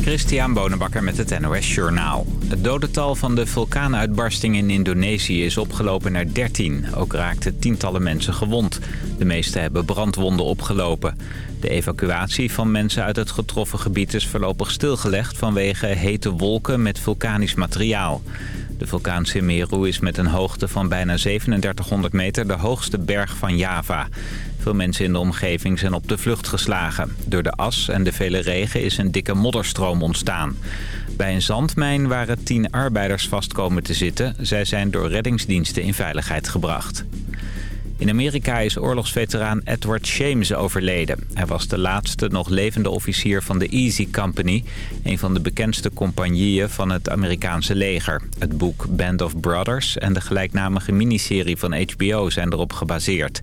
Christian Bonenbakker met het NOS Journaal. Het dodental van de vulkaanuitbarsting in Indonesië is opgelopen naar 13. Ook raakten tientallen mensen gewond. De meeste hebben brandwonden opgelopen. De evacuatie van mensen uit het getroffen gebied is voorlopig stilgelegd... vanwege hete wolken met vulkanisch materiaal. De vulkaan Semeru is met een hoogte van bijna 3700 meter de hoogste berg van Java. Veel mensen in de omgeving zijn op de vlucht geslagen. Door de as en de vele regen is een dikke modderstroom ontstaan. Bij een zandmijn waren tien arbeiders vast komen te zitten. Zij zijn door reddingsdiensten in veiligheid gebracht. In Amerika is oorlogsveteraan Edward Shames overleden. Hij was de laatste nog levende officier van de Easy Company... een van de bekendste compagnieën van het Amerikaanse leger. Het boek Band of Brothers en de gelijknamige miniserie van HBO zijn erop gebaseerd.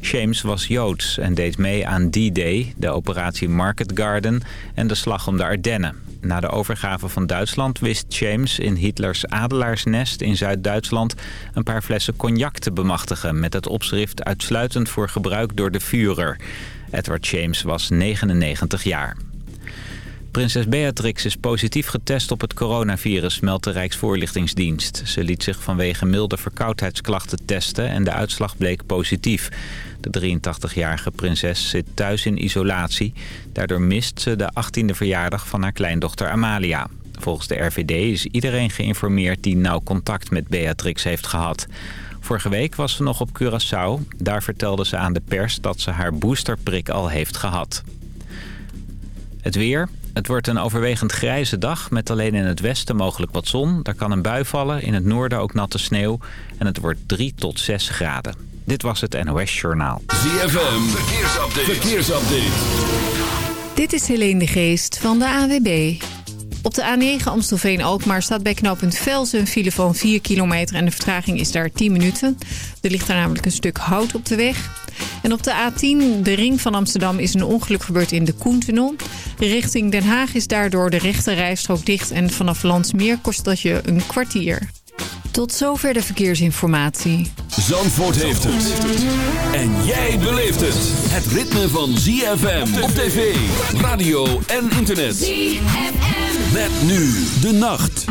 Shames was Joods en deed mee aan D-Day, de operatie Market Garden en de slag om de Ardennen. Na de overgave van Duitsland wist James in Hitlers adelaarsnest in Zuid-Duitsland een paar flessen cognac te bemachtigen met het opschrift uitsluitend voor gebruik door de Führer. Edward James was 99 jaar. Prinses Beatrix is positief getest op het coronavirus, meldt de Rijksvoorlichtingsdienst. Ze liet zich vanwege milde verkoudheidsklachten testen en de uitslag bleek positief. De 83-jarige prinses zit thuis in isolatie. Daardoor mist ze de 18e verjaardag van haar kleindochter Amalia. Volgens de RVD is iedereen geïnformeerd die nauw contact met Beatrix heeft gehad. Vorige week was ze nog op Curaçao. Daar vertelde ze aan de pers dat ze haar boosterprik al heeft gehad. Het weer. Het wordt een overwegend grijze dag met alleen in het westen mogelijk wat zon. Daar kan een bui vallen, in het noorden ook natte sneeuw. En het wordt 3 tot 6 graden. Dit was het NOS Journaal. ZFM, verkeersupdate. verkeersupdate. Dit is Helene de Geest van de AWB. Op de A9 Amstelveen-Alkmaar staat bij knooppunt Velsen een file van 4 kilometer... en de vertraging is daar 10 minuten. Er ligt daar namelijk een stuk hout op de weg. En op de A10, de ring van Amsterdam, is een ongeluk gebeurd in de Koentunnel. Richting Den Haag is daardoor de rechte rijstrook dicht... en vanaf Landsmeer kost dat je een kwartier. Tot zover de verkeersinformatie. Zandvoort heeft het. En jij beleeft het. Het ritme van ZFM op tv, radio en internet. ZFM. Met nu de nacht.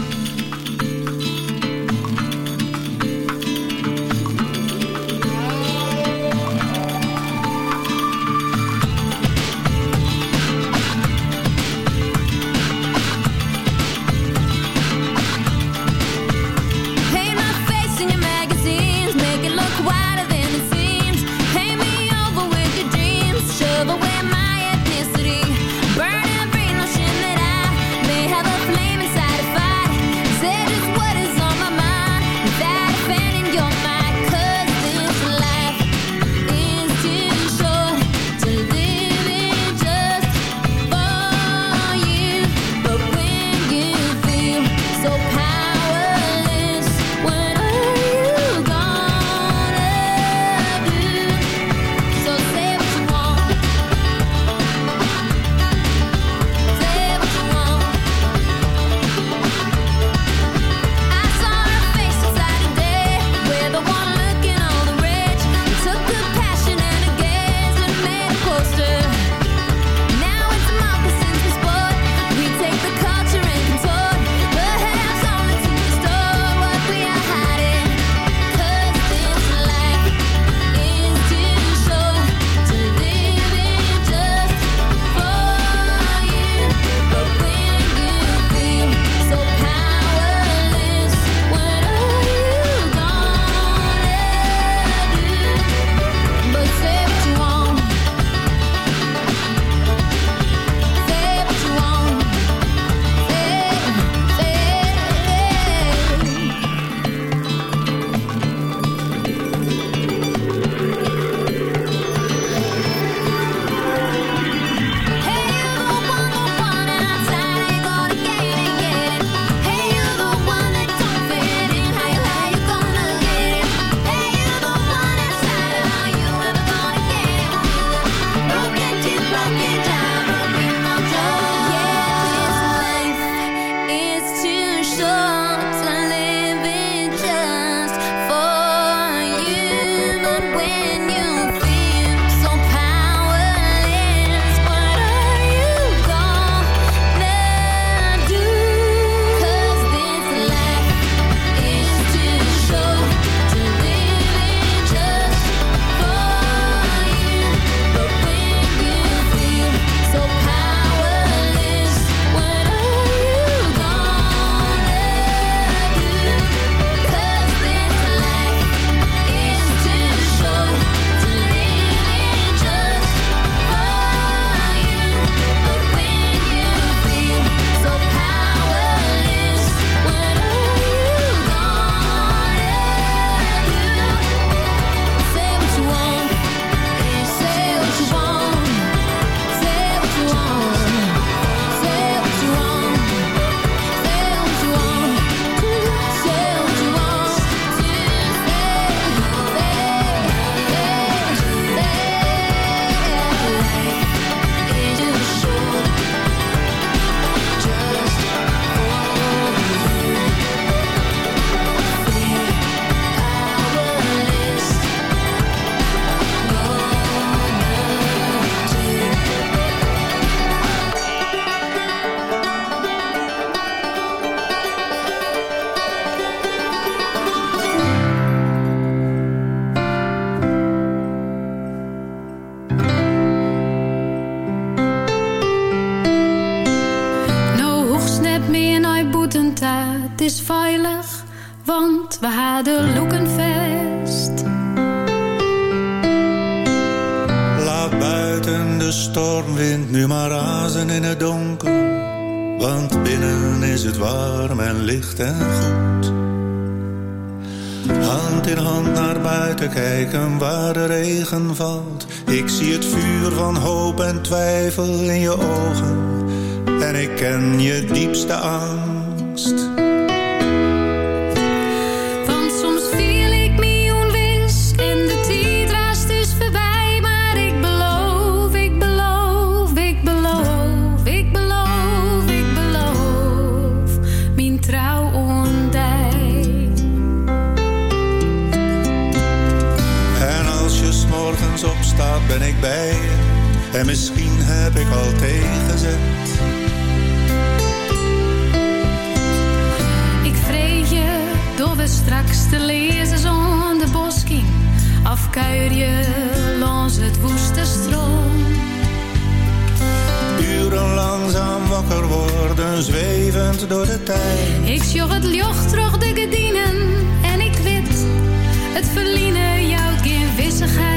Ik sjog het jocht terug de gedienen en ik wit het verliezen jouw geen wissigheid.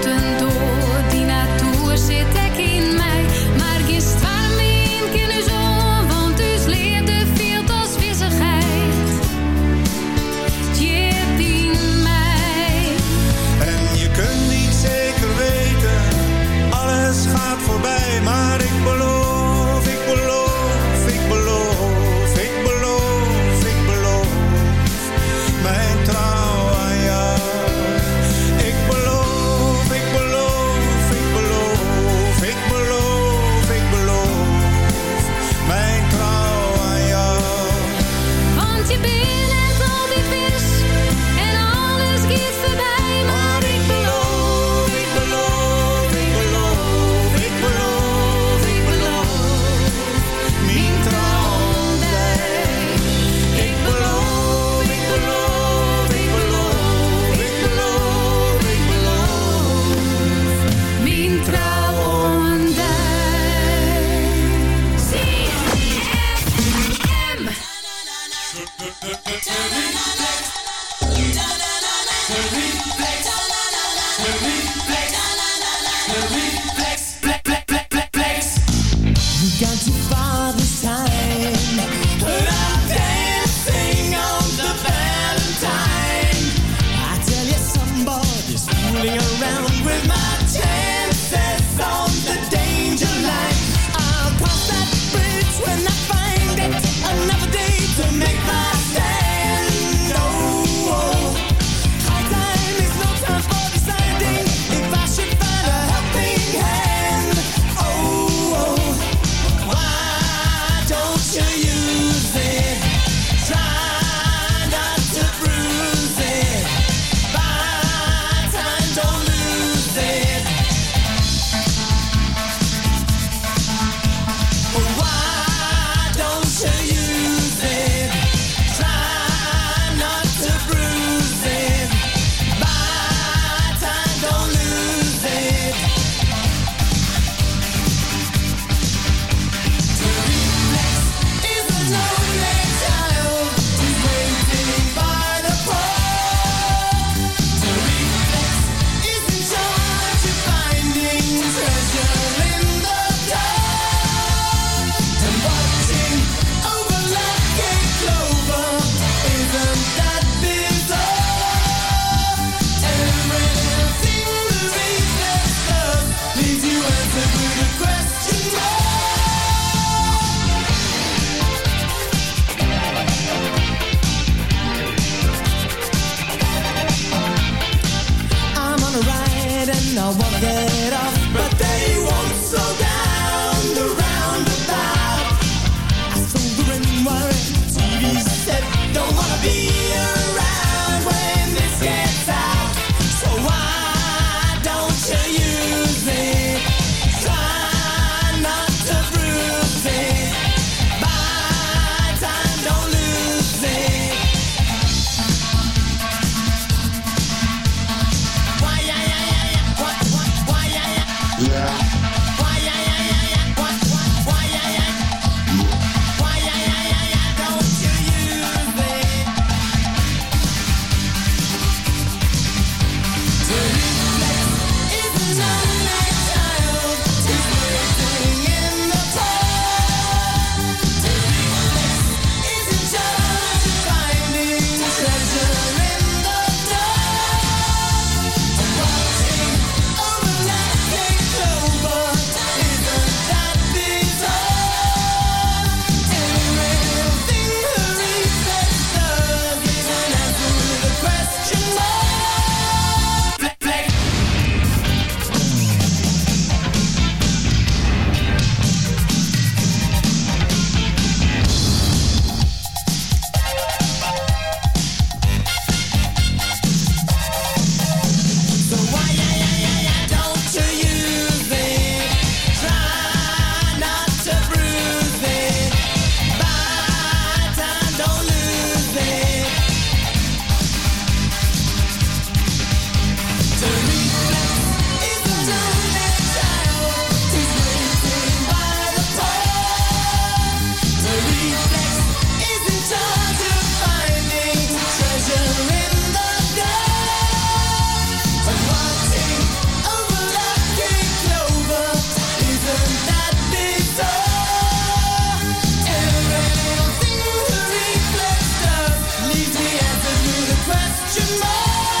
you know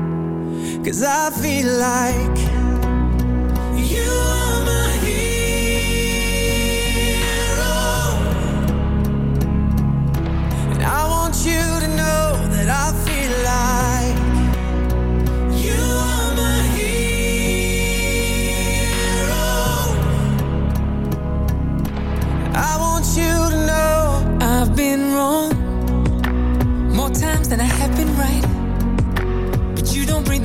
Cause I feel like you are my hero. And I want you to know that I feel like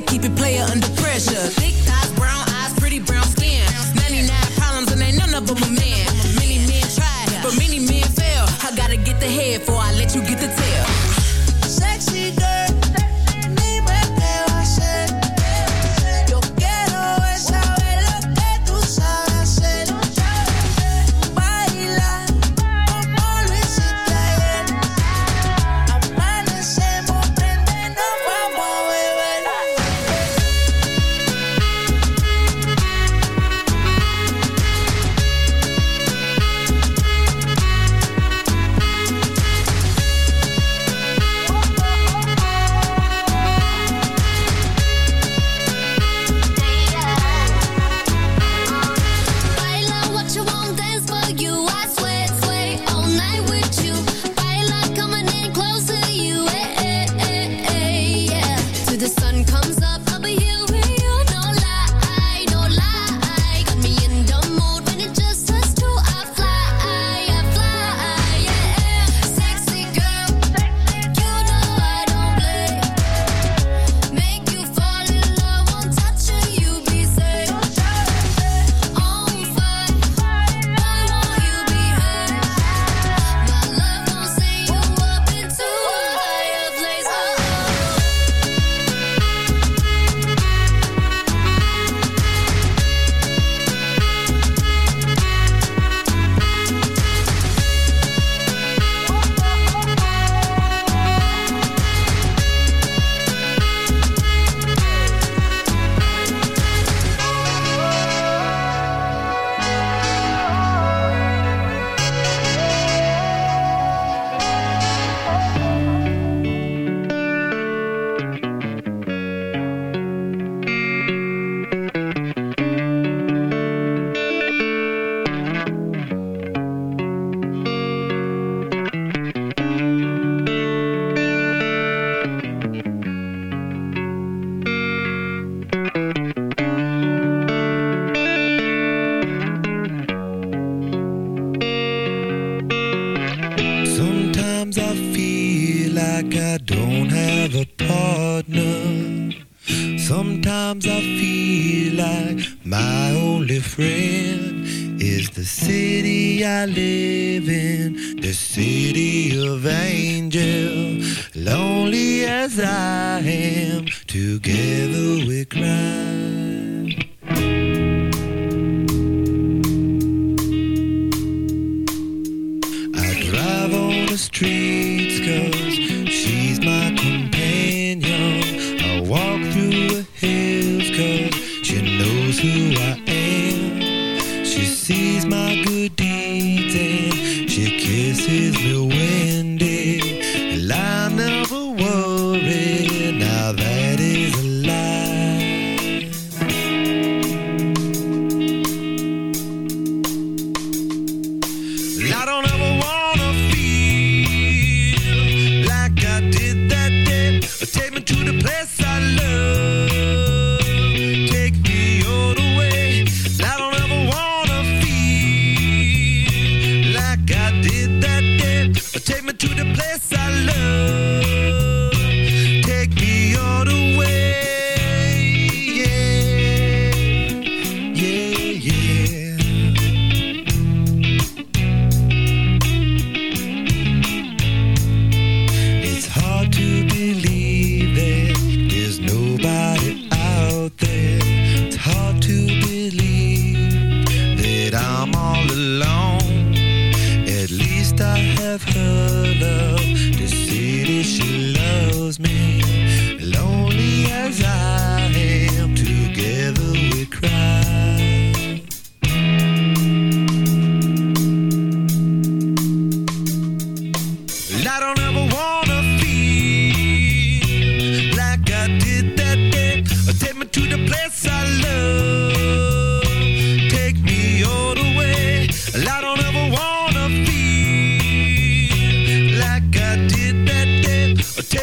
keep it player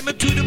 Take me to the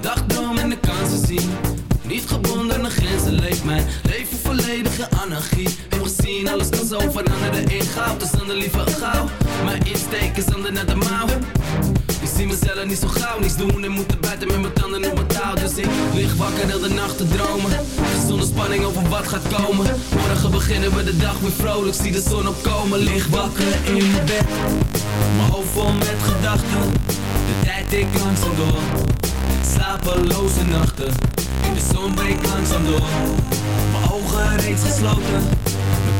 Dagdroom en de kansen zien. Niet gebonden aan grenzen leeft mijn leven volledig in anarchie. Heb gezien, alles kan zo veranderen in goud. Dus dan de liever gauw. Mijn insteek is ander naar de mouw. Ik zie mezelf niet zo gauw niets doen en moeten buiten met mijn tanden op mijn touw. Dus ik lig wakker heel de nacht te dromen. Zonder spanning over wat gaat komen. Morgen beginnen we de dag weer vrolijk. Zie de zon opkomen. Lig wakker in mijn bed. Mijn hoofd vol met gedachten. De tijd ik langzaam door. Slapeloze nachten, in de zon breekt langzaam door. Mijn ogen reeds gesloten.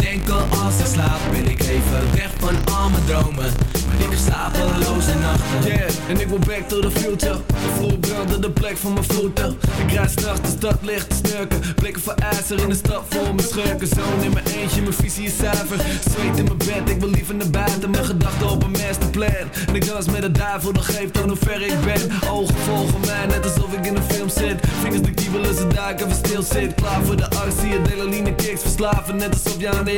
Bedenken als ik slaap, ben ik even weg van al mijn dromen. Maar ik heb slapeloze nachten. Yeah, en ik wil back to the future. Vloer brandde de plek van mijn voeten. Ik rijd s'nachts de stad licht te snurken. Blikken voor ijzer in de stad voor mijn schurken. Zoon in mijn eentje, mijn visie is zuiver. Zweet in mijn bed, ik wil liever naar buiten. Mijn gedachten op een masterplan. En ik dans met de duivel, dan geeft aan hoe ver ik ben. Ogen volgen mij, net alsof ik in een film zit. Vingers de kiebelen, ze duiken, even stil zit. Klaar voor de arts, adrenaline kicks verslaven. Net alsof je aan de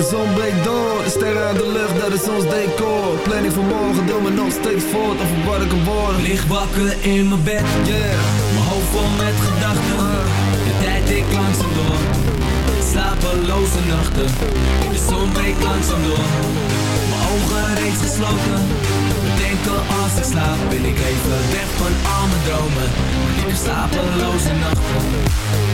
De zon breekt door, de sterren uit de lucht, dat is ons decor. Planning van morgen, deel me nog steeds voort of wat ik een worden. Licht wakker in mijn bed, yeah. Mijn hoofd vol met gedachten. De tijd ik langzaam door. Slapeloze nachten. De zon breekt langzaam door. Mijn ogen reeds gesloten. Denken als ik slaap ben ik even weg van al mijn dromen. Ik heb slapeloze nachten.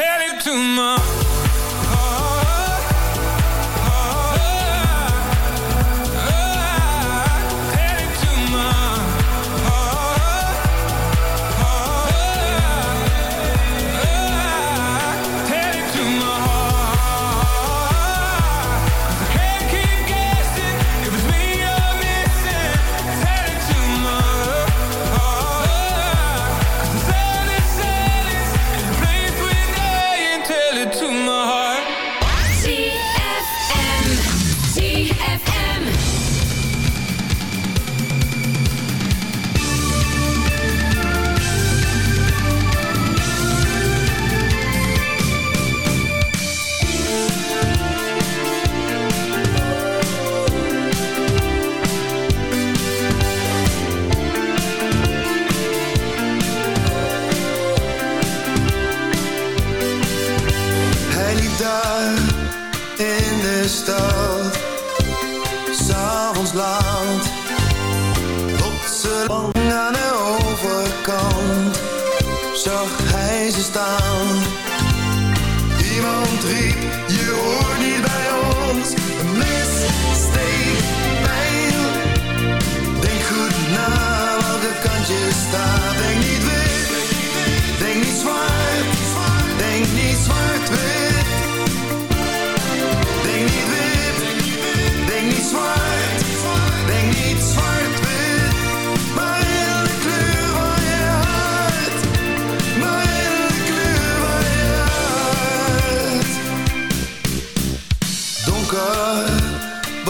headed to my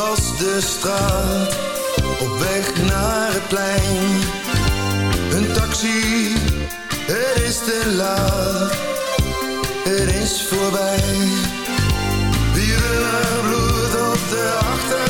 was de straat, op weg naar het plein. Een taxi, het is te laat, het is voorbij. Wierenlui bloed op de achterbank